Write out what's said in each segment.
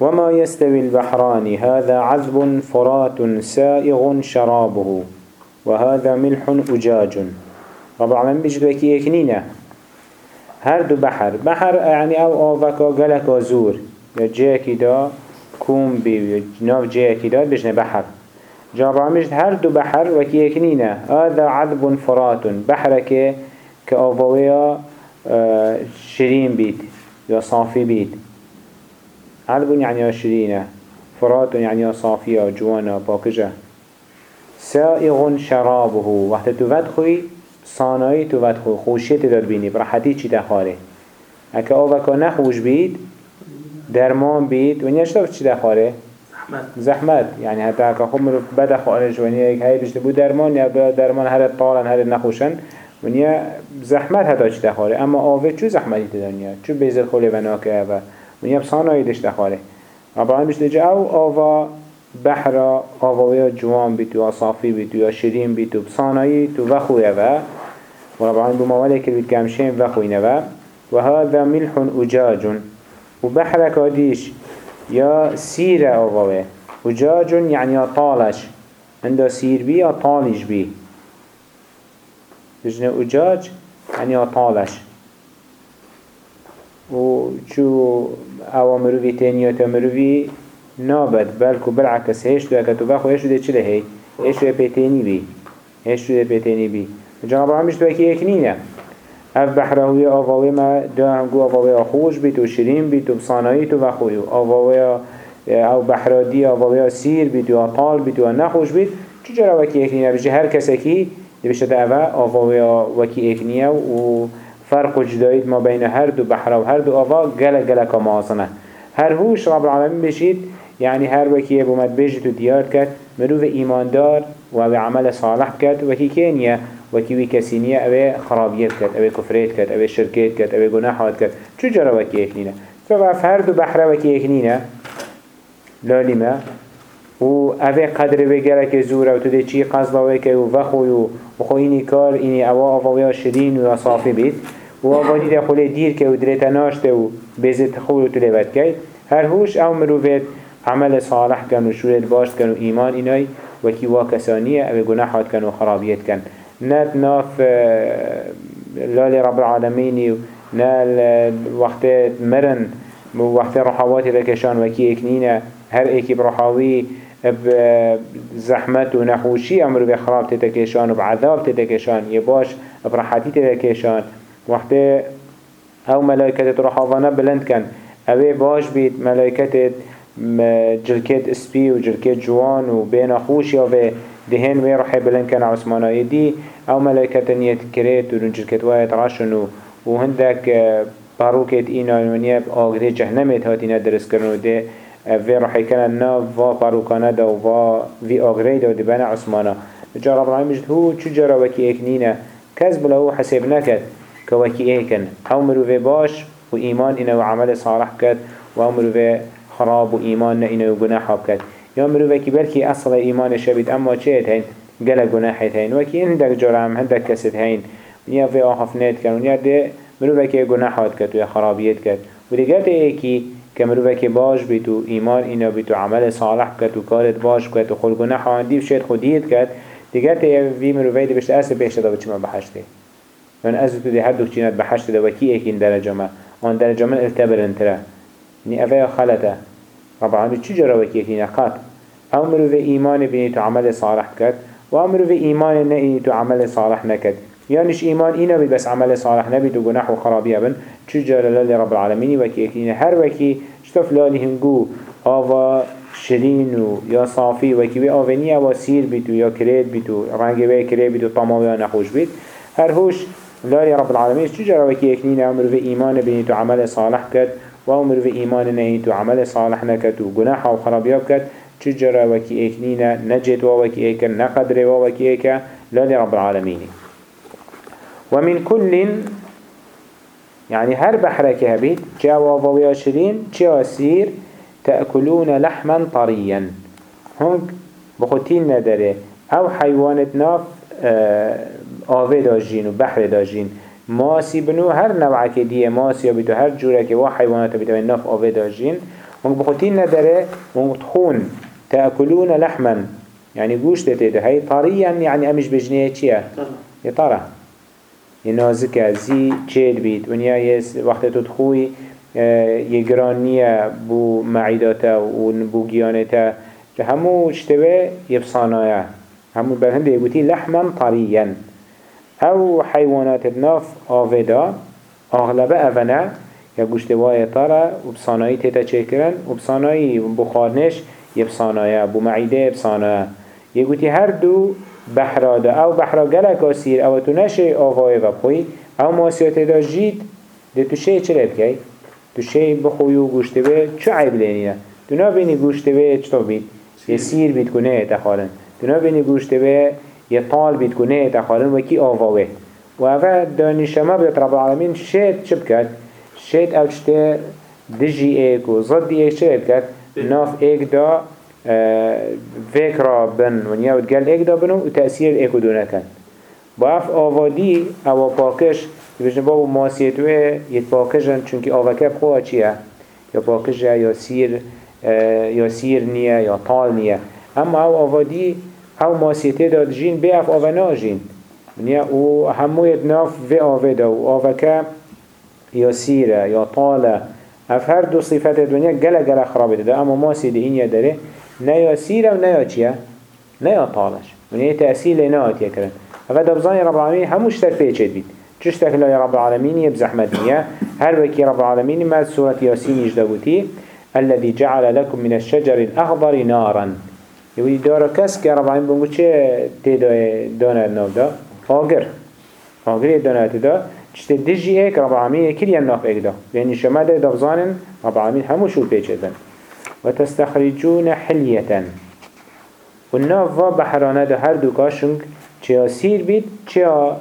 وما يستوي البحران هذا عذب فرات سائغ شرابه وهذا ملح أجاج. رب العالمين بيجد وكي اكنينه هر دو بحر. بحر يعني أو آوكا غلق زور يا جيكي دا كوم بي ناف جيكي دا بجن بحر جاب عمجد هر دو بحر وكي اكنينه هذا عذب فرات. بحرك كأوفويا شرين بيت يا صافي بيت عذب يعني شرينه فرات يعني صافية جوانا باكجة سائغ شرابه وقت تفد خوي صانعي تفد خوي خوشي تداد بيني برحتي چي دخاره اكا اوكا نخوش بيت درمان بيت ونیا شتاف چي دخاره زحمت. زحمت. يعني حتى اكا خب مروف بدا خارج ونیا ايك هاي بشت بو درمان يا درمان هر طالن هر نخوشن ونیا زحمت حتى چي دخاره اما آوه چو زحمتي تدنيا چو بيزر خولي وناكه و میگم سانایی دشت خاله ربعان بشت جا او آوا بحرا آواویا جوان بیتو آصافی بیتو یا شیرین بیتو. سانایی تو وخویا و وربعان بموالی که بیت کمشین وخوینه و و هاذا ملح اجاج. و بحر کادیش یا سیر آواوه اجاج یعنی طالش عنده سیر بی یا طالش بی. بجنه اجاج یعنی طالش و چو أو مروفي تانية تمروفي نابد بلکو بالعکس هیش تو اکتو بخو هیش ده چله هی هیش تو پیتینی بی. هیش تو پیتینی بی. جناب عمش تو اکی اکنینه اف بحراوی آواوی ما دو همگو آواوی خوش بی تو شرین بی تو بصانایی تو بخوی آواوی أو بحرادی آواوی سیر بی تو طال بی تو نخوش بی چجورا وکی اکنینه بجه هر کس اکی دبشت اوه آواوی وکی اکنینه فرق جداید ما بین هر دو بحر و هر دو آوا گل گل کمازنه هر هوش رب العالمین بشید يعني هر وكي ابو مد بيجت وديار كت مروف ايمان دار و عمل صالح كت وكي كينيا وكي وي كسينيا أو خرابيت كت أو كفريت كت أو شركيت كت أو گناحات كت چو جرى وكي اكنينا فبعف هر دو بحر وكي اكنينا لالما و اوه قدر بگره زوره و تو ده چی قصد و وخوی و خو اینی کار اینی اوا آوا شدین و صافی بید. و آوا دیده خوله دیر که و دريتا ناشته و بزت خوی و لیبت که هر هوش أو مروفت عمل صالح كان وشورت باش كان وإيمان إناي وكي واكسانية أو جناحات كان وخرابيات كان نات ناف لالي رب العالمين نال وقت مرن وقت رحوات لكشان وكي اكنينا هر ايكي برحاوي بزحمت ونخوشي أمر بخراب تتكشان وبعذاب تتكشان يباش برحاتي تتكشان وقت أو ملائكة رحاوانا بلند كان اوه باش بيت ملائكة جلکت اسپی و جلکت جوان و بین خوش به دهن و روحی بلند کن. عثمانایی دی أو ملائکت نیت کرید و جلکت وایت راشن و هندک باروکت اینا ونیا آگره جهنمت هاتینا درس کرن و ده و روحی کنن نا و باروکانه دا و وی آگره دا دی بین عثمانا جا رب العالمین جد هو چو جرا اکنینه. کس بلا هو حساب که وکی ایکن أو مروفه باش و ایمان اینا و عمل صالح کد و أو مروفه خراب و ایمان نه اینو گناه بکد یا مروفه که بلکی اصل ایمان شبید اما چه هین؟ گل گناهت هین. وکی هندک جرام هندک کسید هین. نیا في آخف نید کن نیا ده مروفه که گناهات کد و یا خرابیت کد و دیگه ده ایکی که باش بید و ایمان اینو بید و عمل صالح کد و کارت باش کد و خل گناه هندی شاید خودیت کد دیگه ده وی مروفه ده بشت اصل بهشت دا بچه ما بحشته من از تو ده هر دو چینت بحشته ده وکی ایکین درجة ما. آن درجة من التبرن تره نی اوه خلطة. رب العالمين چو جرا وكيكينا قط أو مروف ايمان بني تو عمل صالح كد و أو مروف ايمان نئي تو عمل صالح نكد يانش إيمان إينا بي بس عمل صالح نبي تو گناح و خرابية بن. چو جرا للي رب العالمين وكيكينا هر وكي شتف لالي هنگو آوا شرين و يا صافي وكي وي آواني أو سير بيتو يا كريد بيتو رنگي وي كريد بيتو طماوي نخوش بيت هر هوش لالي رب العالمين. چو جرا وكيكينا أو مروف إيمان بني تو عمل صالح كد و عمر في إيمان نهيت وعمل صالح نكت وجناح وخرابيات كت. تجرى وكي إيكنينا نجت وكي إيكا نقدر وكي إيكا لا لرب العالمين. ومن كل يعني هر بحرك هبيت جاوا وياشرين جاوا سير تأكلون لحما طريا. هنك بخوتين نداره. أو حيوانت ناف آوه داجين و بحر داجين ماسی بنو هر نوع که دیه ماسی یا بیتو هر جوره که وا حیوانات بیتو نف آوه داجین ونك بخوتين ندره ونك تخون تأكلون لحما. يعني قوشت تيده هاي طريا يعني أمش بجنيه چيه يطرى ينازكه زي چيل بيت ونيا يس وقت تدخوي يقرانية بو معيداتا ونبو جيانتا همو اشتبه يبصانايا همو برهنده يقولي لحما طريا او حيوانات الناف آفدا اغلبه اونا یا گوشتوای تارا و بصانایی تیتا چه کرن و بصانایی بخارنش یه بصانایه بو معیده بصانایه یه گوتی هر دو بحراده او بحرا گلک آسیر او تو نشه آوای و بخوی او ماسیات دا جید ده تو شه چه رب کی؟ تو شه بخوی و گوشته به چه عیب لینیه؟ تو نبینی گوشته به چطور بید؟ یه سیر بید کنه تخارن تو نبینی گوشته به یه طال بید کنه تخارن و کی آواوه و اوه دانیشما بیت رب العالمین شید چه بکرد؟ شید أو چته دجی ایک و ضدی ایک چه بکرد؟ ناف ایک دا فکر بن و نیا گل ایک دا بنو و تأثیر ایک دونه کن با اف أو پاکش بجن بابو ماسیتوه یت پاکشن چونکی آوکه بخواه چیه؟ یا پاکشه یا سیر یا سیر نیه طال نیه اما أو آوادی أو ماسیته داد جین به اف آونا جین. نیا و همویت ناف و آوه و آوکه یا سیره یا طاله. اف هر دو صفت دنیا گله گله خرابه ده اما ماسی ده این یا داره. نه یا سیره و نه یا چیه؟ نه یا طالش. من یه تأثیل نه آتیه کرن افا دبزانی رب العالمین هموش تک پیچید بید. چش تک لای رب العالمین یه بزحمت نیه. هر وکی رب العالمین ما سورة یاسین اجده بوتی الذي جعل لكم من الشجر الأخضر نارا. يقول دارا كس كرب عين بونگو چه تيدا دانا الناف دا آگر آگر دانا تدا چشت دجي ايك رب العالمين كل يناف ايك دا لأن شما دا دفظان رب العالمين همو شو بيچدن وتستخرجون حلية والناف و بحرانه دا هر دو كاشنك چه سير بيت چه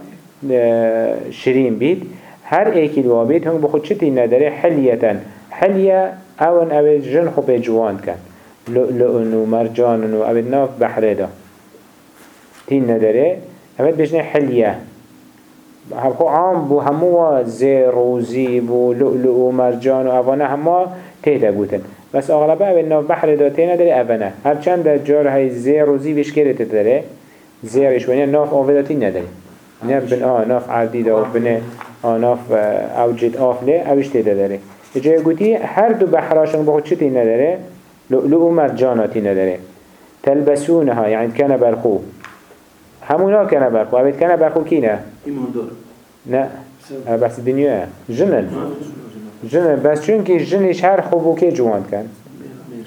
شرين بيت هر ايكي الوابيت هم بخود چتي نداره حلية حلية اون اوه جن خو جوان کن لؤلؤن و مرجان و اوه ناف بحره دا. تین نداره اوه بجنه حلیه خو عام بو همو زیر و زیب و لؤلؤ و مرجان و اوانه همه تیتا گوتن. بس اغلبه اوه ناف بحره دا تینه داره اوانه هرچند در جار های زیر و زیبش کرده داره زیرش ونیا ناف آوه دا تین نداره نه بن آه ناف عردی دا و بن آه ناف اوجد آف له اوش تیتا داره جای گوتی هر دو بحراشن بخود چی نداره لؤلؤ و مرجاناتی نداره تلبسونها يعني كان برخو همونا كان برخو أبد كان برخو كينا؟ نه بس دنیا جنن. جنن. بس چون که جنش هر خوبو که جوان کن؟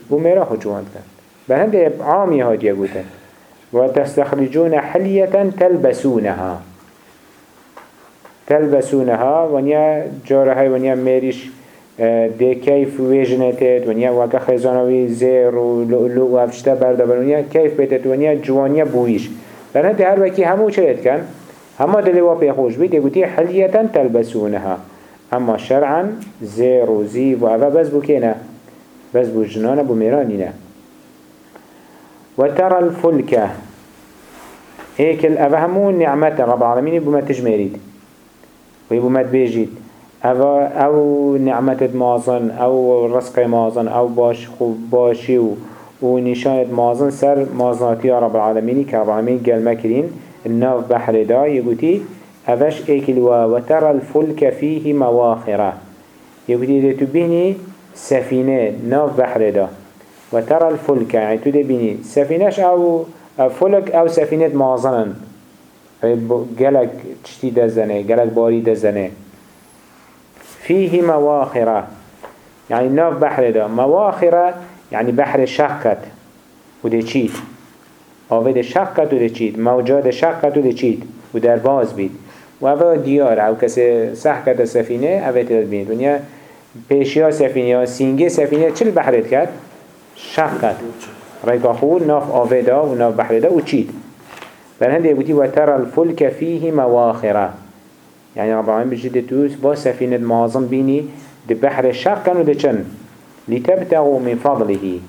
بو میرا خو جوان کن. به هنده عامی ها دیا گوتن و تستخرجون حلیة تلبسونها. تلبسونها ونیا جاره های ونیا میریش ده كيف ويجنتت ونيا وكا خزانوي زير و لؤلؤ و افشتا بردا ونيا كيف بيتت ونيا جوانيا بويش لأن هر وكي همو چلت كان هما دلوا بيخوش بيت يقولي حلية تلبسونها. اما شرعا زير و زيب و افا بس بو كينا بس بو جنانا بو ميرانينا وترى الفلكة هيك الأفا همو نعمة رب العالمين بما تجميريد ويبو ما تبيجيد أو أو نعمت مازن أو رزق مازن أو باش خوب باشی و و نشانت مازن سر مازناتی رب العالمینی که رب العالمین گل مکرین الناف بحر دا یگوتی اوش ایکلوا و تر الفلک فیه مواخره. یگوتی ده تو بینی سفینه ناف بحر دا. و تر الفلک یعنی تو ده بینی سفینش أو فلک أو سفینه مازنن. گلک چتی دزنه گلک باری دزنه. فيه مواخرة. يعني ناف بحر ده مواخرة يعني بحر شقت وده چيت آوه ده شقت وده چيت موجا ده شقت وده چيت ودر باز بید. و اوه دیار. أو کسی سح کرد سفینه اوه تداد بید ونیا پیشیا سفینه سینگه سفینه چل بحرت کرد؟ شقت. ریکا خول ناف آوه ده و ناف بحر ده و چيت بل هنده وترى الفلك فيه مواخرة. يعني رب العالمين بجد توس با سفينة معظم بيني دي بحر شق كانوا دي چن. لتبتغوا من فضله.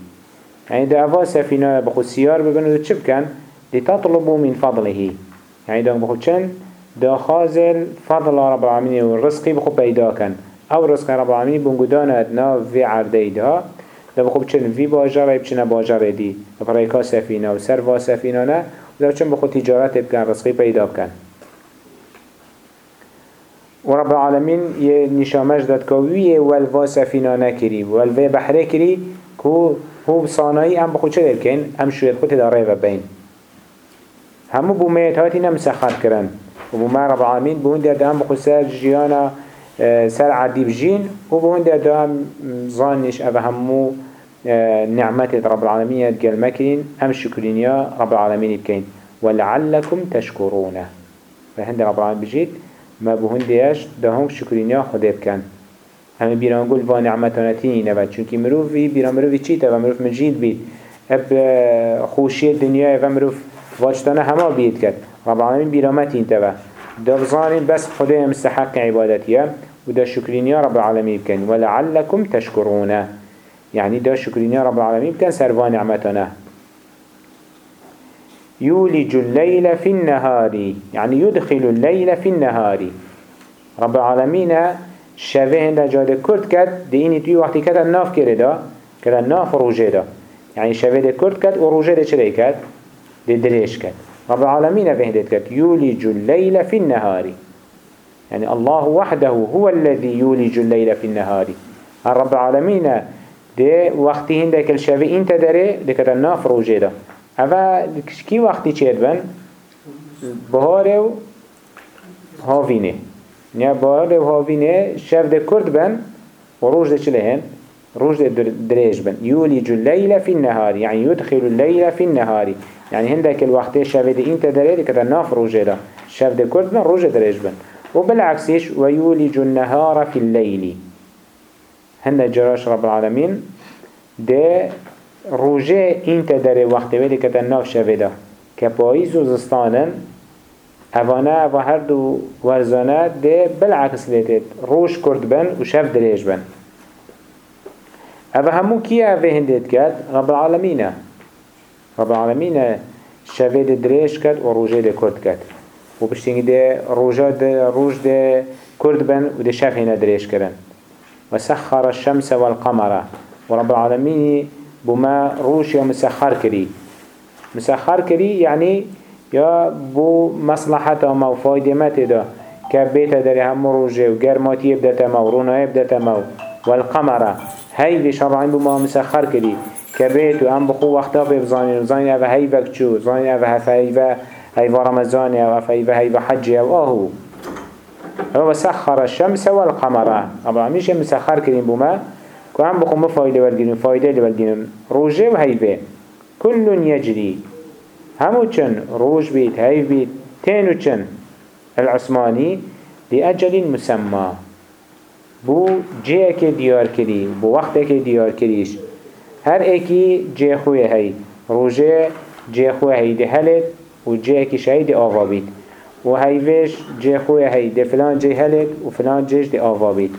يعني ده أفا سفينة بخو سيار ببنو دي چب كان لتطلبوا من فضله. يعني ده بخو چن؟ ده خازل فضل رب العالمين والرزق بخو بيدا كان أو رزق رب العالمين بنقدان ادنا في عرده ده ده بخو بچن في باجره بچن باجره دي بريكا سفينه و سر سفينه نه و ده بچن بخو تجارت بكن رزقي پیدا بكن ورب العالمين نشامش داد که ویه والوا سفینه نکری والوا بحره کری که هو بصانایی هم بخود چه دل هم شوید خود داره و بین همو بو میت هاتی نمسخر کرن. و بو رب العالمين بو هنده ده هم بخود سر جیانا آه، سر عدیب جین و بو هنده ده هم ظانش أو همو آه، نعمت رب العالمين قال مكين هم شكرينيا رب العالمين بكين ولعلكم تشكرونه فهند رب العالمين بجيت ما بو هندهش ده هم شكرينيا خده بكن همه بیران گل و نعمتانتی نبود چونکی مروفی بیران مروفی چی تا و مروف مجید بید اب خوشی دنیا و مروف واجتانه همه بید کرد. رب العالمین بیرامتی تا و دفظانین بس خدای مستحق عبادتیه و دا شکرینیا رب العالمین بکن. ولعلكم تشکرونه. يعني دا شكرين رب العالمين كان سروا نعمتنا يولج الليل في النهار. يعني يدخل الليل في النهار. رب العالمين شوه هنده جاده کرد کرد ده اینی توی وقتی کده ناف کرده دا کده ناف روژه دا. يعني شوه ده کرد کرد و روژه ده چلی کرد؟ ده دریش کرد. رب العالمين فهدت کرد. يولج الليل في النهار. يعني الله وحده هو الذي يولج الليل في النهار. رب العالمين ده وقتی هنده کل شوه این تدره ده کده ناف روژه دا. اوه کی وقتی چید بن؟ بهاره و هاوینه نیا بار و هاوینه شف ده کرد بن و روش ده چله هن؟ روش ده دریج بن يولج الليل في النهار يعني يدخل الليل في النهار يعني هندك ده انت دريد كده ناف روجه ده شف ده كرد بن روجه دريج بن وبالعكسش ويولج النهار في الليل هند جراش رب العالمين ده روجه انت دره وقت ولی كده ناف شف ده كپايز و زستانن اوانه و هر دو ورزانه ده بالعکس لیتید روش کرد بن و شف دریج بن. اوه همو کیه اوه هندید کرد؟ رب العالمینه. رب العالمینه شفه ده دریج کرد و روژه ده کرد کرد. و بشتینگی ده روژه ده روش ده کرد بن و ده شف هنه کرن. و سخر الشمس والقمر. و رب العالمینی بما روش یا مسخر کری مسخر کری یعنی یا بو مصلحت ما و فایده مت دا که بیت داره همو روژه و گرماتی بدتا ما و رونای بدتا ما والقمره. هی به شرعین بو ما مسخر کری. که بیت و هم بخو وقتا ببزانین و زانین أو هی وکچو زانین أو هفهی و هی و رمضان أو هی و حج أو آهو. هو سخر الشمس والقمره. ابا همیشه مسخر کریم بو ما. که هم بخو مفایده والگیرین فایده والگیرین روژه و هی به كل يجري. همو چن؟ روش بيت هايف بيت. تينو چن؟ العثماني لأجل مسمى. بو جيك ديار كري بو وقتك ديار كريش. هر ايكي جي خوية هاي روجه جي خوية هاي دي هلت و جيكي شاي دي آغا بيت. و هايفش جي خوية هاي دي فلان جي هلت و فلان جيش دي آغا بيت.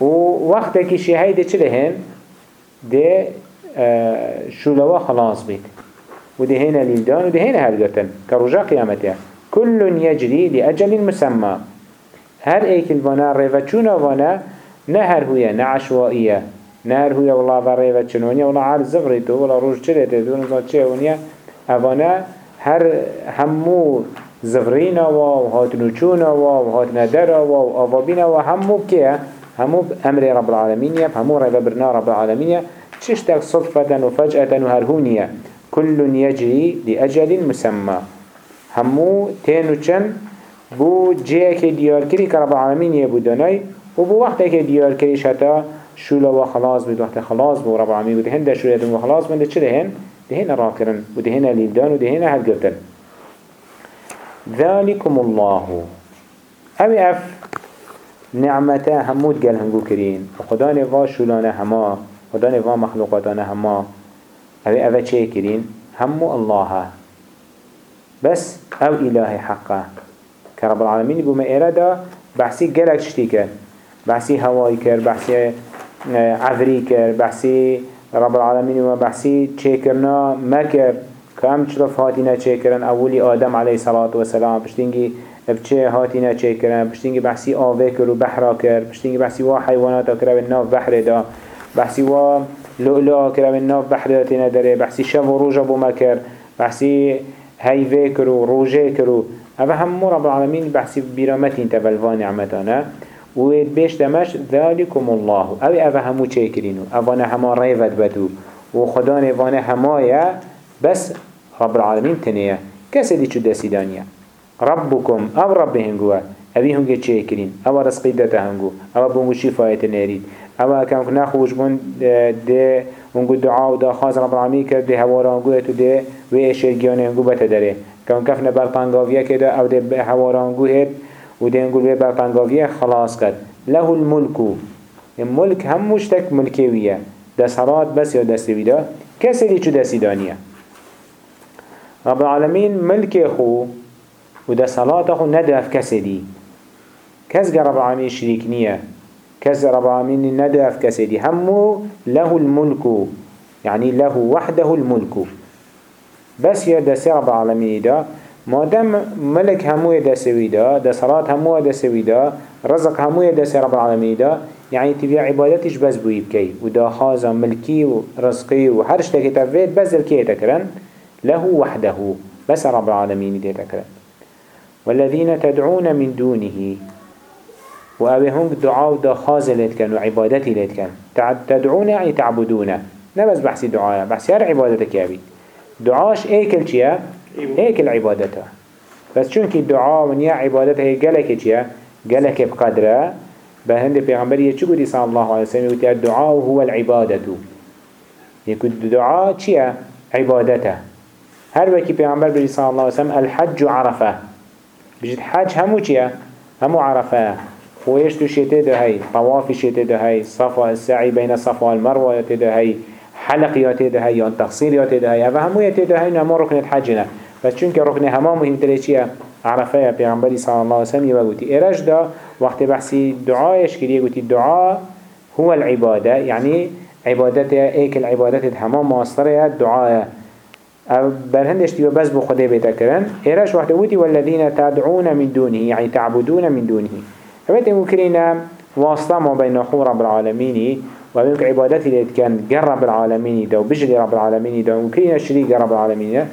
و وقتك شي هاي دي چلهن دي آه شولوا خلاص بيت ودهنا للدان ودهنا هرگتن كرجاء قيامتها كل يجري لأجل مسمى هر ايك الوانا ريفتشونا وأنا نهر هويا نعشوائية نهر هويا والله بريفتشنونيا والله عال زغريتو والله روش چلته دون زاد چه ونيا اوانا هر همو زغرينا و هاتنوچونا و هاتنا درا و آوابينا و همو بكيه همو بأمر رب العالمين همو ريفا برنا رب العالمين. تشتك صدفة وفجأة وهرهونية. كل يجري لأجل مسمى. همو تينو چن بو جيك ديار كري كرب العالمين يبو داناي وبو وقتك ديار كري شتا شولا وخلاص بيد وقت خلاص بو رب العالمين ودهن دا شولا دون وخلاص من ده چه دهن؟ دهن راكرن ودهن ليلدان ودهن هلقرتن ذلكم الله. اوي اف نعمتا همود قال هنگو كرين وخدا نفا شولانا هما خدا نفا مخلوقاتانا هما. اوه اوه چه کرین؟ همو الله. بس أو اله حقه. که رب العالمین بو ما ایرادا بحثی گلک شتی کرد؟ بحثی هوای کرد بحثی آه، عذری کرد بحثی رب العالمین و بحثی چه کرنا؟ مکر. که هم چرا هاتینا چه کرن؟ اولی آدم علیه صلاة و سلام پشتینگی بچه هاتینا چه کرن پشتینگی بحثی آوه کرد و بحرا کرد. پشتینگی بحثی وا حیوانات کرد و ناف بحر دا. بحثی وا لؤلؤ كرا من ناف بحرياتنا داره بحثي شب وروجا بو مكر بحثي هيفي كرو روجي كرو هذا هم رب العالمين بحثي برامتين تبلوان نعمتانا ويد بيش دمش ذلكم الله. أو أو همو چيكرينو اوانه هما ريفت بدو. وخدا نوانه همايا بس رب العالمين تنيه كسي دي چو دسي دانيا ربكم أو رب هنگوه اوی هنگه چه کرین؟ أو رزقی دتا هنگو. أو بونگو شفایت نرید. أو کم کنه خوش بون ده هنگو دعا و دا خواز رب العالمین کرد ده هوارا هنگو تو ده و اشرگیان هنگو بتا داره. کم کفنه برطنگاویه که ده أو ده هوارا هنگو هید و ده هنگو برطنگاویه خلاص کرد. له الملکو الملك هم مشتك ملكيوية ده صلاة بس يا دستويدا كسي دي چو دستي دانية رب العالمين ملك خو. وده صلاة خو ندف كسي دي كس رب العالمين شريك نية. كس رب العالمين ندف كسي دي همو له الملك يعني له وحده الملك. بس يا دستي رب العالمين ده ما دام ملك همو ده ده صلاة همو يدسوي ده رزق همو يدسي رب العالمين ده يعني تبيع عبادتش بس بوي بكي وده خازا ملكي ورزقي وحرش تكي تفيد بس الكي تكرن له وحده. بس رب العالمين دي تكرن. والذين تدعون من دونه. وأبهنك دعاء ده خازا لتكن وعبادتي لتكن تدعون يعني تعبدون؟ نبس بحثي دعاء بحثي هر عبادتك يا بيت دعاش أيكل چيا؟ أيكل عبادتها بس چونك الدعاء ونيا عبادتها هي قلك چيا؟ قلك بقدره. بهند پیغمبر چی گویی صلی الله علیه وسلم یوتی الدعاء هو العبادة. يكون الدعاء چیه؟ عبادته هر وكي پیغمبر بری صلی الله علیه وسلم الحج عرفة. بجد حج همو چیه همو عرفة. خويش تو شيتة ده هاي طواف شيتة ده هاي صفا السعي بين الصفا والمروة يته ده هاي حلق يته ده هاي تقصير يته ده هاي همو يته ده هاي نمو ركن الحجنا بس چونك ركن هما مهم تريشيه عرفة يا پیغمبری صلی الله علیه وسلم یه گوتی ایرش دا وقت بحثی دعایش کریه گوتی دعا هو العبادة. يعني عبادت أيك العبادت هما ماستره دعاء برهندش تيو بس بو خده بيتا كرن. إيراش وقت ودي والذين تدعون من دونه يعني تعبدون من دونه. فبت ممكننا واسطة ما بين خو رب العالمين وبينك عبادتي اللي كان قرب العالمين ده وبجري رب العالمين ده وممكننا شريك رب العالمين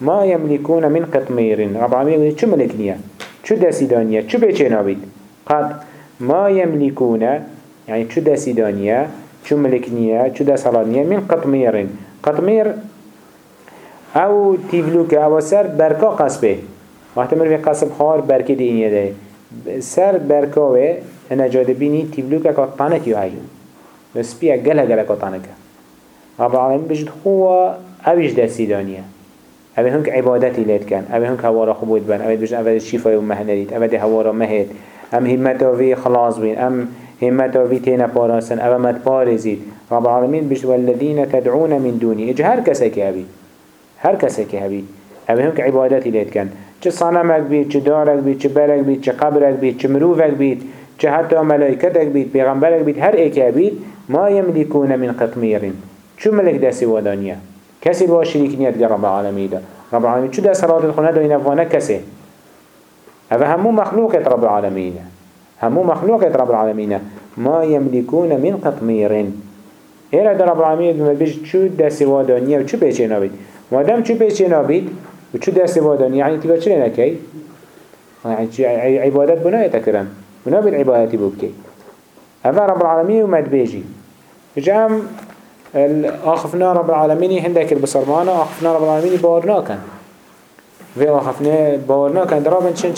ما يملكون من قطمير. رب العالمين يقول شو ملكنيا شو داسيدانيا شو بيچينا بيت قد ما يملكون يعني شو داسيدانيا شو ملكنيا شو داسالانيا من قطمير. قطمير أو تيفلوك أو سر بركا قصبه. وقت مر في قصب خار بركي دينيا ده. سر بركاوه أنا تيفلوك كا طانك يهاي بس بيا قلها قلها كا طانك رب العالمين بجد هو اوش داسيدانيا اوه هنك عبادتي ليت كان اوه هنك هوارا خبود بان اوه بجن اوه شفاي ومهنريت اوه ده هوارا مهد. ام همتا في خلاص بين ام همتا في تينا باراسن اوه مد بارزيد رب العالمين بجد والذين تدعون من دوني اج هر كسك هبي هر كسك هبي اوه هنك عبادتي ليت كان چه صنمك بيت چه دارك بيت چه برك بيت چه قبرك بيت چه مروفك بيت چه حتى ملائكتك بيت پیغمبرك بيت هر ايك بيت ما يملكون من قطمير شو ملك داسي ودانيه كسي الوا شريك نيت رب العالمين ده رب العالمين شو ده صلاة الخنا ده ينفوانا كسي هذا همو مخلوقة رب العالمين همو مخلوقة رب العالمين ما يملكون من قطمير إيرا ده رب العالمين بما بيج شو ده سوا دانية وشو بيچه نابيد مادام شو بيچه نابيد وشو ده سوا دانية يعني تبا چلي نكي يعني عبادت بناء تكرم بناء بالعبادتي بوكي هذا رب العالمين ومد بيجي جام آخفنا رب العالمين هندك البصرمانة آخفنا رب العالمين باورنا كان في آخفنا باورنا كان درابن چن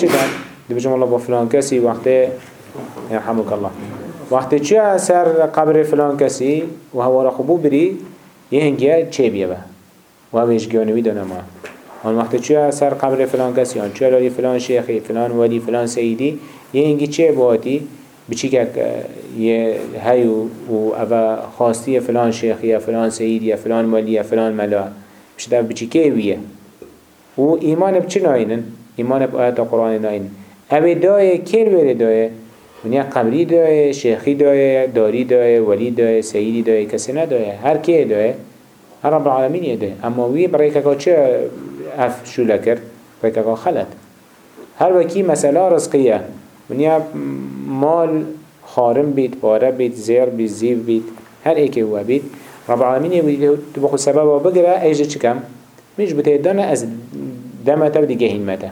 دي بجم الله بفلان كسي وقت يرحمك الله. وقت چه سر قبر فلان كسي وهو رخبو بري يهنگيه چه بيه به وهو يشگيانوي دانا ما وان وقت چه سر قبر فلان كسي وان چه لالي فلان شيخي فلان ولي فلان سيدي يهنگي چه باتي بچیکک یه هیو و اوه خواستی فلان شیخ یا فلان سید یا فلان ولی یا فلان ملا. بشده بچیکه ویه و ایمان بچه ناینن؟ ایمان با آیت قرآن ناینن. اوه دایه کل بره دایه ونیا قبری دایه شیخی دایه داری دایه ولی دایه سیدی دایه کسی ندایه هر که دایه رب العالمین یه دایه اما برای که چه اف شوله کرد؟ برای که خلط. هر وکی مسئله رزقیه. ونیا مال خارم بيت باره بيت زير بيت زيف بيت هر ایکی هو بید. رب العالمین یه تو بخو سبب بگره ایجا چکم میش بته دانه از دمتا و دیگه هینمتا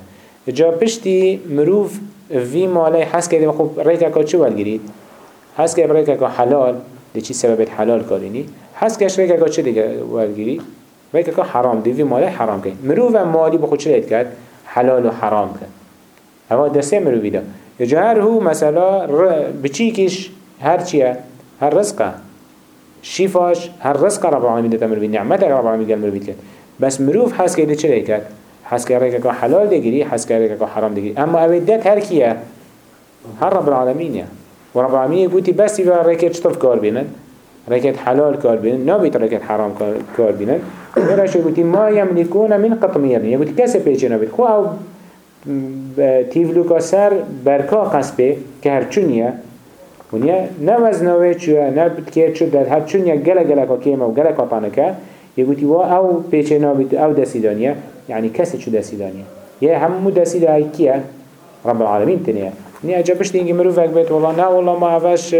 جا پشتی مروف وی مالای حس کرده بخو ریکا که چه ولگیرید؟ حس کرده ریکا که حلال دی چی سببت حلال کارینی؟ حس کرده ریکا که چه دیگه ولگیرید؟ ریکا که حرام. دی وی مالای حرام کرد مروف مالی بخو چه کرد؟ حلال و حرام کرد. اما دسته مروفی دا جا هر هو مثلا بچیکش هر چیه؟ هر رزقه. شفاش هر رزق رب العالمین دتا مروی نعمت رب العالمین گل مروی کرد. بس مروف حس کرده چه کرد؟ حس کرده که حلال دگیری حس کرده که حرام دگیری اما اوید دت هر کیه؟ هر رب العالمین و رب العالمین گوتی بس ایوه ریکت چطف کار بینن رکت حلال كار نه نابيت رکت حرام کار بينن ورا شو قلت ما يملكون من قطمير يعني قلت كسب بيجي نابيت خو او تيفلو كسر بركا قصبه چونیه. ونیه نه وزنوه چوه نه که چو در هر چون یک گله گله که کیمه و گله که پانکه. یه بودی وا او پیچه نابید او دستی دانیه یعنی کسی چو دستی دانیه یه همو دستی دایی کیه؟ رب العالمین تنیه. نیه اجا بشتی اینگه مروفک بیت والله نه والله ما اوش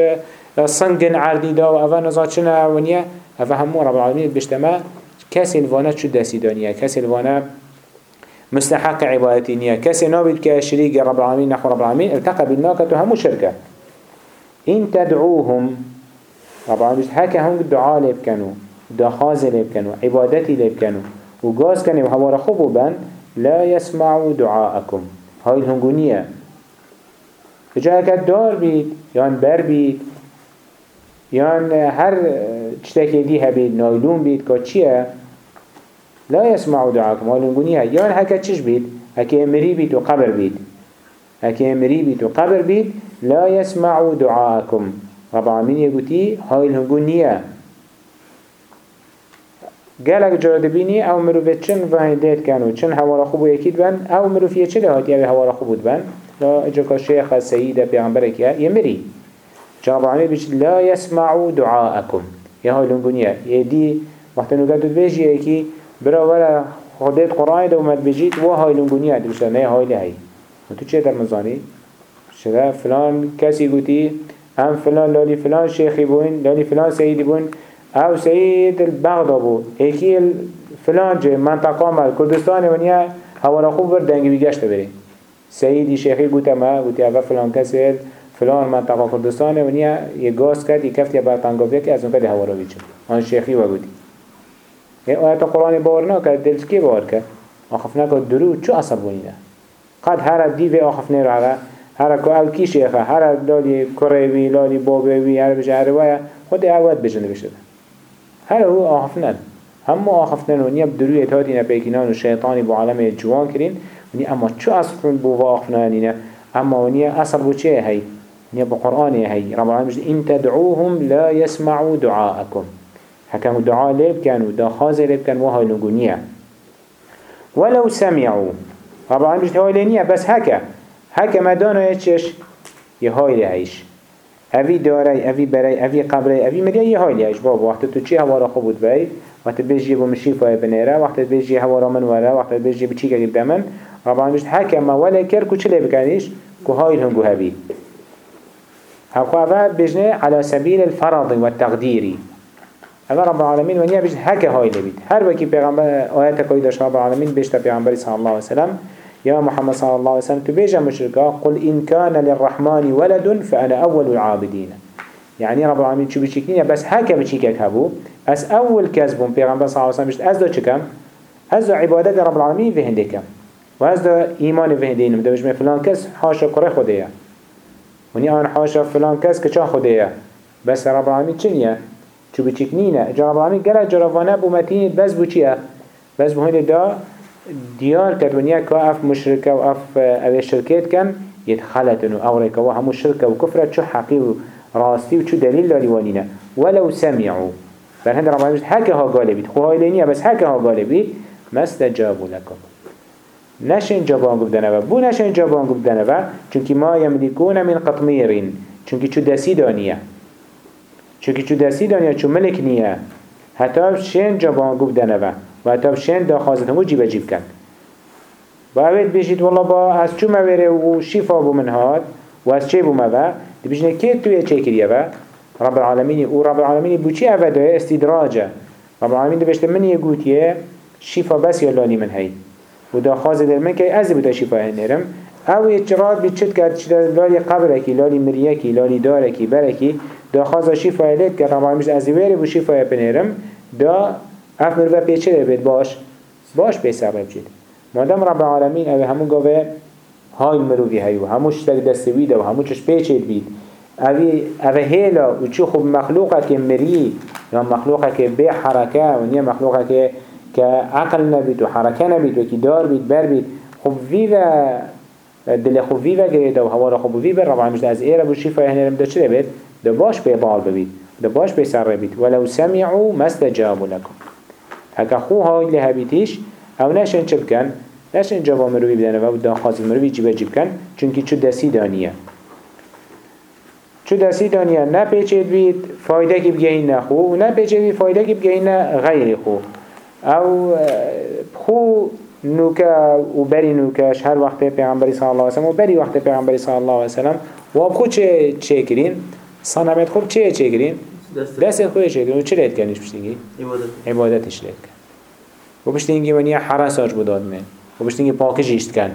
صنقن عردي دا وافا نزاتشنا ونيا افا همو رب العالمين بيشتما كسي الوانا شو دسي دانيا كسي الوانا مستحق عبادتي نيا كسي نابد كشريك رب العالمين نحو رب العالمين التقى بالناقة همو شركة إن تدعوهم رب العالمين هكا هم الدعاء لبكنوا دخاز لبكنوا عبادتي لبكنوا وقاز كانوا هوا رخبوا بان لا يسمعوا دعاءكم هاي الهنگونية فجاء دار بيت يان بر بيت يان هر تشتكي دي هبيت نايلون بيت كا لا يسمعوا دعاءكم هاي الهنگونية يان هكا تشش بيت هكا امري بيت وقبر بيت هكا امري بيت وقبر بيت لا يسمعوا دعاءكم رب العالمين يقولي هاي الهنگونية گلک جا دبینی أو مروفه چن کن و چن حوالا خوب یکید بن. أو مروفیه چه لحاتی أو حوالا خوب بود بن. لا اجا که شیخ سید پیغمبر که مری جابعانی بیش لا يسمعوا دعاءكم لنگونیه یه دی وقتی نگه دود بیجی یکی برا ورا خودت قرآن دو اومد بجید و های لنگونیه دی بشه نه های لحی. و تو چه در مزانی؟ شده فلان کسی گوتی هم فلان لالی فلان شیخی بوین لالی فلان سیدی بوین. أو سيد البغض بو. هيكي فلان جه منطقه مال كردستان ونيا هوا خوب بر دنگی بری. سيدي شيخي قوتا ما اوه فلان كسر فلان من تقا کردستان و نیا یه گاز کرد یه کفت یه برطنگابیه که از اون کده هوا را بیچه آن شیخی و گودی. آیت قرآن باور نکرد دلش که بار کرد؟ آخف نکرد درو چو عصبانی نه قد هر دیو آخف نه را هر کو او کی شیخه هر دالی کروی لالی بابوی هر بشه هر وای خود اول بجنده بشه هر او آخف نه هم آخف نه و نیا بدروی اتادی نپیکنان و شیطانی با عالم جوان کرین. اما چو اصف بو آخف نه اما و نیا بو چه هی؟ ونیا بقرآن هی رب العالمين إن تدعوهم لا يسمعوا دعاءكم. حكم دعاء ليب كانوا دا خازي ليب كان وهاي نقونية ولو سمعوا. رب العالمين هاي لينية بس هكا. هكا ما دانو يتشش يهاي لهيش اوی داره اوی برای اوی قبره اوی مریه یه حالی ایش بابا وقت تو چی هوا را خوب بای وقت بیجی با مشی فای بنیره وقت بیجی هوا را من وره. وقت بیجی بچی گیب دمن. ربان بشت حکم ولی کر کو چلی بکنیش کو هایل هنگو أفا بجنة على سبيل الفرض والتقدير. أفا رب العالمين ونيا بجنة هكا هاي لبيت هر وكي بيغمبر آيات كويدة رب العالمين بيشتا بيغمبر صلى الله عليه وسلم يا محمد صلى الله عليه وسلم تبيجا مشركا قل إن كان للرحمن ولد فأنا أول العابدين. يعني رب العالمين شو بيشكين بس هكا بشيكك هبو أس أول كذبون بيغمبر صلى الله عليه وسلم بشت أزدو چكم أزدو عبادة رب العالمين في هندكم وأزدو إيمان في هندين مدو بجمع فلان كس حاشا كره خديه وني آن حاشا فلان كس كچا خديه بس رب العالمين چنيا شو بيشكنينه جا رب العالمين قلت جرافانا بومتين بس بو چيه بس بو هنده دا دیار کرد ونیا که اف مشرکه و اف اوه شرکت کن يتخلتن أو ريكا وهم الشركة وكفرة شو حقي راستي وشو دليل لالوانينا ولو سمعوا فالهند رب العالمين حكا ها قالبيت خوها إلينيا بس حكا ها قالبيت ما استجابوا لكم نشن جابان قبدنا بو نشن جابان قبدنا چونك ما يملكون من قطمير چونك شو دسي دانية چونك شو دسي دانية شو ملك نية حتى شين جابان قبدنا و تا شن دا خواست همو جیب جیب کن با اوید بشید والله با از چو موره و شیفا بو من هاد و از چه بو موا دی بشنه که توی چه کریه با رب العالمين أو رب العالمين بوچي افده استدراجه. رب العالمين ده بشت من يقوتيه شفا بس يلالي من هاي و دا خواست در من که از بودا شفای نرم. او اجراد بیچت کرد چه لالی قبرکی لالی مریکی لالی دارکی برکی دا خواست شفای لید که طبعا میشه از ویره بو شفای بنرم دا اف مروه پیچه ده بید باش. باش پی سبب مادم رب العالمین او همون گوه های مروی هیو همون تک دستوی ده و هموشش پیچه بید. او هیلا و چو خوب مخلوقه که مری یا مخلوقه که بی حرکه و نیه مخلوقه که که عقل نبید و حرکه نبید و که دار بید بر بید. خوب ویوه دل خوب ویوه گریده و هوا را خوب ویوه رب العالمین از ایره بو شیفا هنرم ده چه بید ده باش به بال ببید. ده باش به سر بید ولو استجابوا لكم هکا خو های لهبیتیش او نشن چه بکن؟ نشن جواب مروی بدنه و دا خاص مروی جیبه جیب کن. چونکی چو دستی دانیه. چو دانیه نه پیچید بید فایده که بگهین نخو و نه پیچید بید فایده که بگهین غیر خو. او خو نوکه و بری نوکش هر وقت پیغمبری صلی الله علیه وسلم و بری وقت پیغمبری صلی الله علیه وسلم. و خود چه چه کرین؟ صنمت خوب چه چه کرین؟ دست خوی چه کرین و چه لید کنیش بشتینگی؟ عبادتش لید کن. و بشتینگی ونیا حرساش بداد من و بشتینگی پاکش ایشت کن.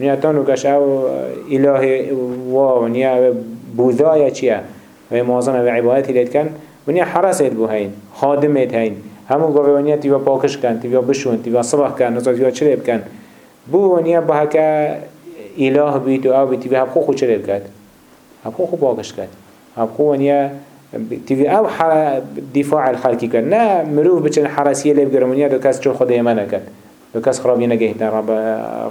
ونیا تا نوکش او اله و ونیا بوذايا چیه؟ و موازنه و عبادتی لید کن. ونیا حرسید بو هین. خادمت هین. همون گاوه ونیا تیوا پاکش کن تیوا بشون تیوا صبح کن نزا تیوا چرب کن. بو ونیا با هکا اله بیت و أو بیت تیوا هبخو خود چرب کن هبخو خود پاکش کن هبخو ونیا تیوی أو دفاع الخلقی کن نه مروف بچن حراسیه لیب گرم ونیا دو کس چون خوده ایمانه کن دو کس خرابی نگهتن رب,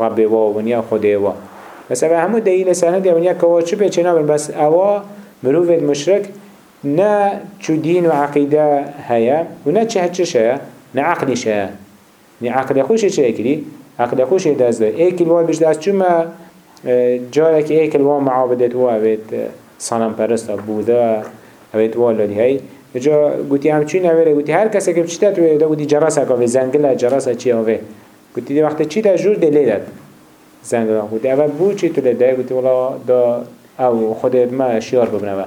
رب و ونیا خوده و اوه همو دلیل سنه دی ونیا که چه نبن بس اوه مروف مشرک نه چو دین و عقیده هیا و نه چه هچش هیا نه عقلش هیا نه عقل خوش چه اکری عقل خوش دست ده ایکل واد بجد از چون ما جاره که ایکل واد معابدت و اوید صنم پرست بوده اوید والالی هی جا گوتی همچین اویره گوتی هر کسی که بچیده توی دا گوتی جراسه که زنگله جراسه چی اوه گوتی دی وقت چی تا جور دلیلت زنگله گوتی اول بو چی تو لیده گوتی والا دا او خودت ما شیار ببنوه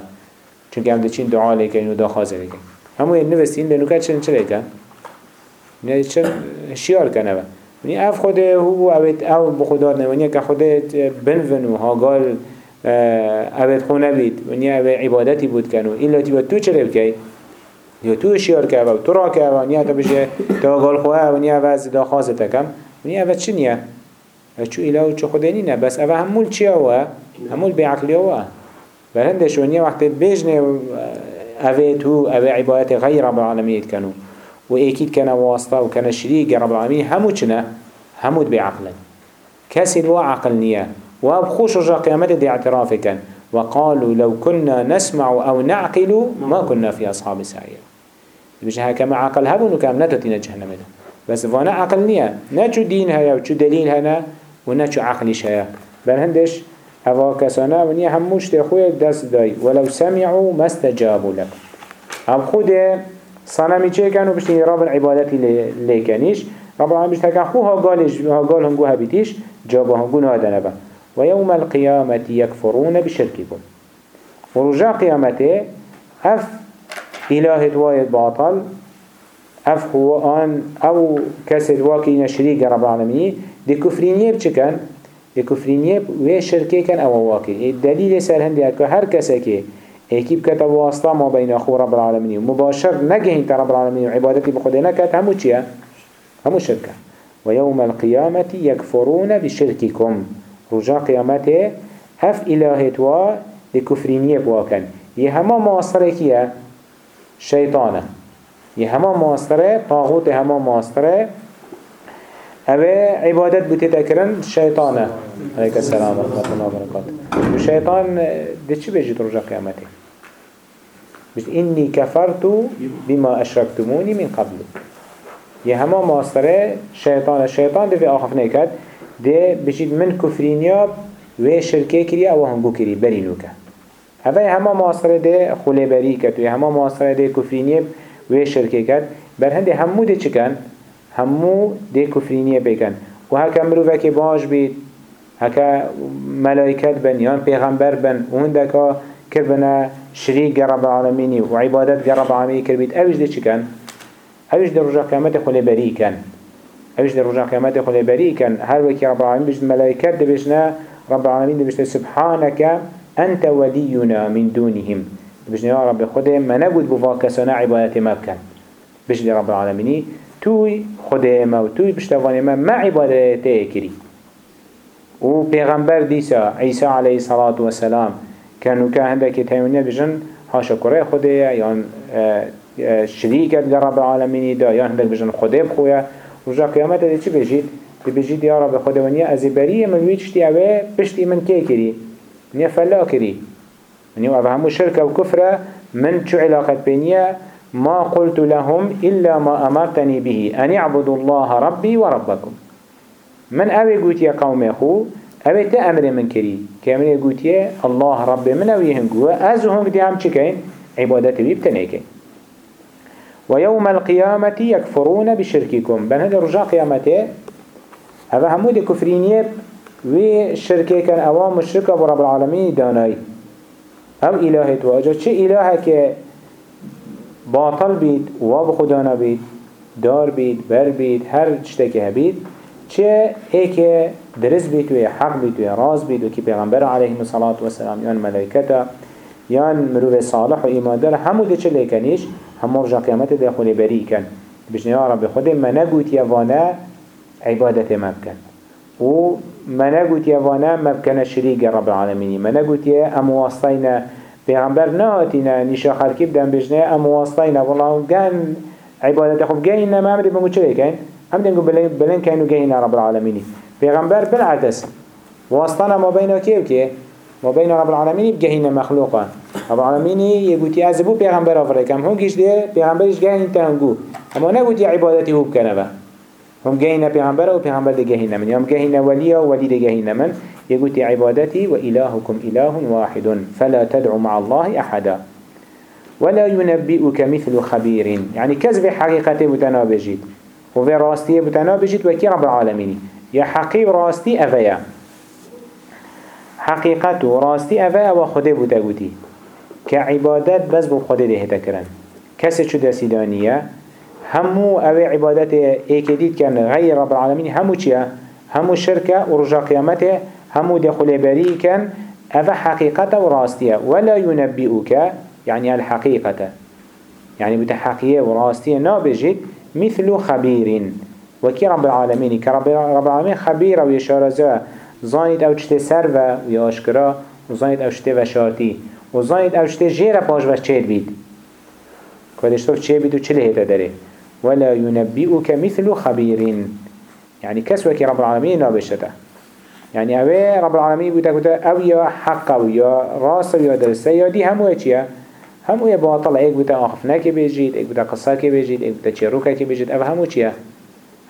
چونکه هم چین دعا لیکن و دا خازه لیکن همو این نوستین لنوکت چن چه لیکن؟ یعنی چن شیار کنه با یعنی اف خود هو اوید أو بخدا نمونیه که خودت بنفن و هاگال اوید خونه بید ونیا اوید عبادتی بود کنو ایلا تیبا تو چه لیکن؟ یا تو شیار که و تو را که و نیا تا بشه تا گال خواه و نیا وز دا خازه تکم ونیا اوید چه نیا؟ چو ایلا و چو خودنی نه بس اوه همول چی هوا؟ همول بعقلی هوا برهندش ونیا وقت بيجنه اوه تو اوه عبادت غير رب العالمين كانوا وإكيد كان واسطة وكان شريك رب العالمين همو چنا همو بعقل كسي الوا عقل وابخوش رجا قيامته دي اعتراف كان وقالوا لو كنا نسمع أو نعقل ما كنا في أصحاب السعير مش هكما عقل هبون وكام نتتنا جهنم ده. بس فانا عقل نية نتشو دين هيا وشو دليل هنا ونتشو عقلش هيا برهندش هوا كسانا ونيا هموش تخوي دست داي ولو سمعوا ما استجابوا لك هم خود صنمي چه كانوا بشتين رب العبادتي ليكنيش رب العالمين بشتكا خوها قالش ها قال هنگو هبتيش جابا هنگو نهادا نبا ويوم القيامة يكفرون بشرككم ورجاء قيامته اف إله وايد باطل اف هو آن أو كسر واكي نشريك رب العالمين دي كفرينيه بچكن يكفرينيه و شركة كان أو واقع. الدليل سر هندي اكو هر كسا كي اكيب كتب واسطه ما بين آخو رب العالمين مباشر نجهين رب العالمين وعبادتي بخدنا كات همو چيا همو شركه ويوم القيامة يكفرون بشرككم رجاء قيامته هف إلهت وا لكفرينيه بواكن يهما ماصره كيا شيطانه يهما ماصره طاغوت هما ماصره هذا عبادت بتيتا كرن شيطانه عليك السلام ورحمة الله وبركاته. الشيطان ده چي بيجي رجع قيامته بس إني كفرت بما أشركتموني من قبل. يا هما ماسترة شيطان الشيطان ده في آخف نكد ده بجيد من كفرينيا و شركة كري أو هنگو كري برينوكا هذا هما ماسترة ده خلي بريكت و هما ماسترة ده كفرينيا و شركة كد بر هنده همو ده چكن همو ده كفرينية بكن. و هكا مروفك باش بيت هكا ملائكت بن يان پیغمبر بن و هندكا كربنا شريك رب العالمين وعبادات رب العالمين كربيت أوش دي چكن أوش دي رجع قيامت خلي بري كان أوش دي رجع قيامت خلي بري هر وكي رب العالمين بجد ملايكات دي بجنا رب العالمين دي بجد سبحانك أنت ولينا من دونهم. بجنا يا رب خده ما نقود بفاكسنا عبادات ما بكن بجد رب العالمين توي خده ما وتوي بشتواني ما ما عبادته كري و پیغمبر دیسا عیسی علیه الصلاة والسلام كان هندك يتهيونيا بجن هاشا كوري خده يان شريكت رب العالمين دا يان هندك بجن خده بخويا رجا قيامت دي چي بجيد دي بجيد يا رب ازي بريه من ويشتي اوه بشتي من كي كري ونيا فلا كري ونيا اوه همو شركة وكفرة من شو علاقة بينيا ما قلت لهم إلا ما أمرتني به أن يعبدوا الله ربي وربكم من قلت يا قوم خو أبي تأمر من كري كامل قلت يا الله ربي من أبي هنقوا أزو هنق دي هم چكين عبادتي بيبتنيكين ويوم القيامة يكفرون بشرككم بل هذا رجاء قيامته هذا همود كفرينيه وشركه كان أوام مشركة برب العالمين داناي أو إلهة واجه چه إلهة كه باطل بيت خدانا بيت دار بيت بر بيت هر چتكه بيت چه ایک درست بید و حق بید و راز بید و که پیغمبر علیه الصلاة والسلام یان ملائکتا یان مروف صالح و ایمان دار همو ده چه لیکنیش همو رجا قیامت ده خونه بری کن. بجنه یا رب خود من نگوت یوانا عبادت مبکن و من نگوت یوانا مبکن شریک رب العالمین من نگوت یا امواستین پیغمبر نهاتینا نیشا خلکی بدن بجنه امواستین والله گن عبادت خوب گین نمامری بگو چه لیکن؟ هم دنگو بلن, كانوا جاينا رب العالمين پیغمبر بالعكس واسطنا ما بين كي وكي ما بين رب العالمين بجهينا مخلوقا رب العالمين يقولي أزبو پیغمبر أفريكم هم كيش ده پیغمبرش جاين تنگو اما نقولي عبادتي هو بكنبه هم جاينا پیغمبر و پیغمبر ده جهينا من. يوم جاينا وليا وولي ده جهينا من. يقولي عبادتي وإلهكم إله واحد. فلا تدعوا مع الله أحدا. ولا ينبئك مثل خبير يعني كذب حقيقته وفي راستيه بتنا بجيت وكي رب العالمين يا حقيق راستي أفيا حقيقة راستي أفيا وخده بتاقوتي كعبادات بس بو خده ده تكرن كسي شو دانية همو أوي عبادات ايكديد كان غير رب العالمين همو چيا همو شركة ورجا قيامته همو دخل بري كان أفا حقيقة وراستية ولا ينبئك يعني الحقيقة يعني بتحقية وراستية نابجد مثل خبير. وكي رب العالمين كرب رب العالمين خبير ويشارزا زانيت أو چته سر و وياشكرا وزانيت أو چته وشارتي وزانيت أو چته جيرا باش و چهد بيد كودشتوف چه بيد و چه لهتا داره. ولا ينبئك مثل خبير يعني كس وكي رب العالمين نابشته. يعني اوه رب العالمين بوتا كتا أو يا حق أو يا راس يا درسته يا دي همو چيه همو یه باطل ایک بوده آخفنه که بجید ایک بوده قصه که بجید ایک بوده چروکه که بجید أو همو چیه؟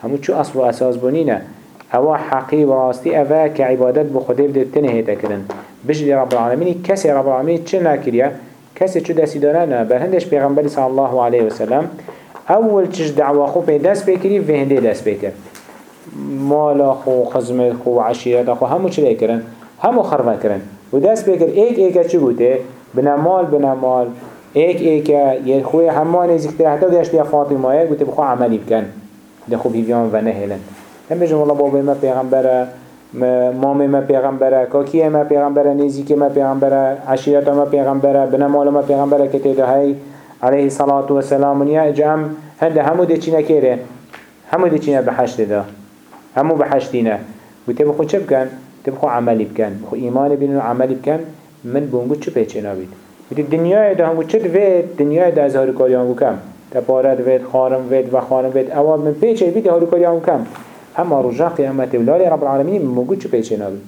همو چو اصل و أساس بونینه أو حقی و راستی أو که عبادت بخوده بده تنهی تکرن بجد رب العالمین کسی رب العالمین چه نکریه؟ کسی چو دستی داره نه بر هندش پیغمبری صلی الله علیه وسلم اول چش دعوا خو به دست بکری و هنده دست بکر مالا خو خزمت خو عشیرت خو همو چه کرن همو خربه کرن و دست بکر ایک ایک چه بوده بنمال بنمال ایک ایک یه خوی همان نزیکتر حتی گشت یا فاطمه گوته بخوا عملی بکن. ده خوب هیویان و نهلن هم بجم الله بابای ما پیغمبره مام ما پیغمبره کاکی ما پیغمبره نزیک ما پیغمبره عشیرت ما پیغمبره بنمال ما پیغمبره که تیده های علیه صلاة و سلام ونیا جمع هنده همو ده چی نکره همو ده چی بحشت ده. همو بحشتینه گوته بخو چه بکن؟ تبخو عملی بکن. بخو ایمان بین و عملی بکن. من بونگو چه پیچه نابید؟ بودی دنیای ده همو چه دوید؟ دنیای ده از هاروکاری همو کم. تا پاره دوید خارم وید و خانم وید. اول من پیچه بید هاروکاری همو کم. اما رجا قیامت ولال رب العالمین مونگو چه پیچه نابید؟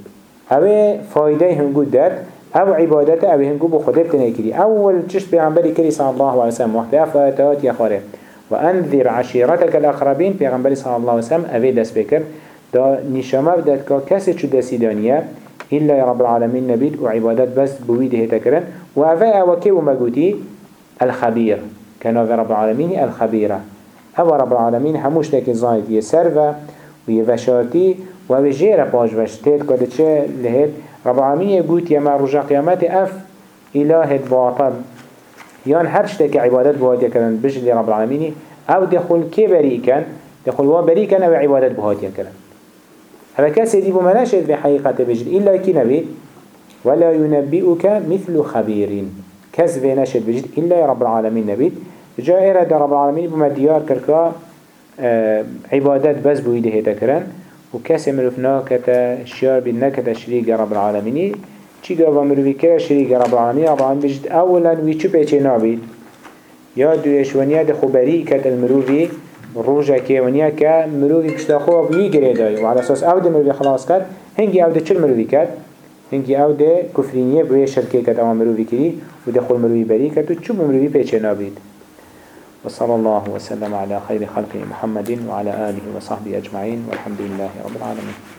اوه فایده هنگو داد أو عبادت أو هنگو بو خودت تنکری اول چشت پیغمبری کری صلی الله علیه وسلم وقتی افایتات یا خاره. و انذر عشیرتك الاقربین پیغمبری صلی الله علیه وسلم اوه دست بکر. دا نشامه بدد که کسی چو دستی دانیه. إلا رب العالمين نبيد وعبادات بس بويده تكرن وأفا أوكي ومقوتي الخبير. كان في رب العالمين الخبيرة أو رب العالمين هموش تاكي زايد يسرفا ويفشارتي وبجيرا باش وشتيت كده چه لهت رب العالمين يقول يا ما رجع قيامات أف إله باطل يان هر شتك عبادت بهاتيا كرن بجل رب العالمين. أو دخل كي بريء كان دخل وا بريء كان أو عبادت بهاتيا كرن هذا كاسي دي بمناشد بحقيقة بجل إلا كي نبي ولا ينبئك مثل خبير. كس في نشد بجد إلا رب العالمين نبي. جاء إرادة رب العالمين بما ديار كركا آه عبادات بس بويده هيدا وكاس مروفنا كتا شيار بنا كتا شريك رب العالمين. چی گاوا مروی که شریک رب العالمین رب العالمین بجد اولا وی چو پیچه نابید یا دویش ونیا ده خبری کت المروی روجا که ونیا که مروی پشتا خواب وی گره دای و على أساس أو ده مروی خلاص هنگی أو ده چل مروی کرد؟ هنگی أو ده کفرینیه بوی شرکه کت أو مروی کری و ده خل مروی بری کرد و چو مروی پیچه نابید وصلى الله وسلم على خير خلقه محمد وعلى آله وصحبه أجمعين والحمد لله رب العالمين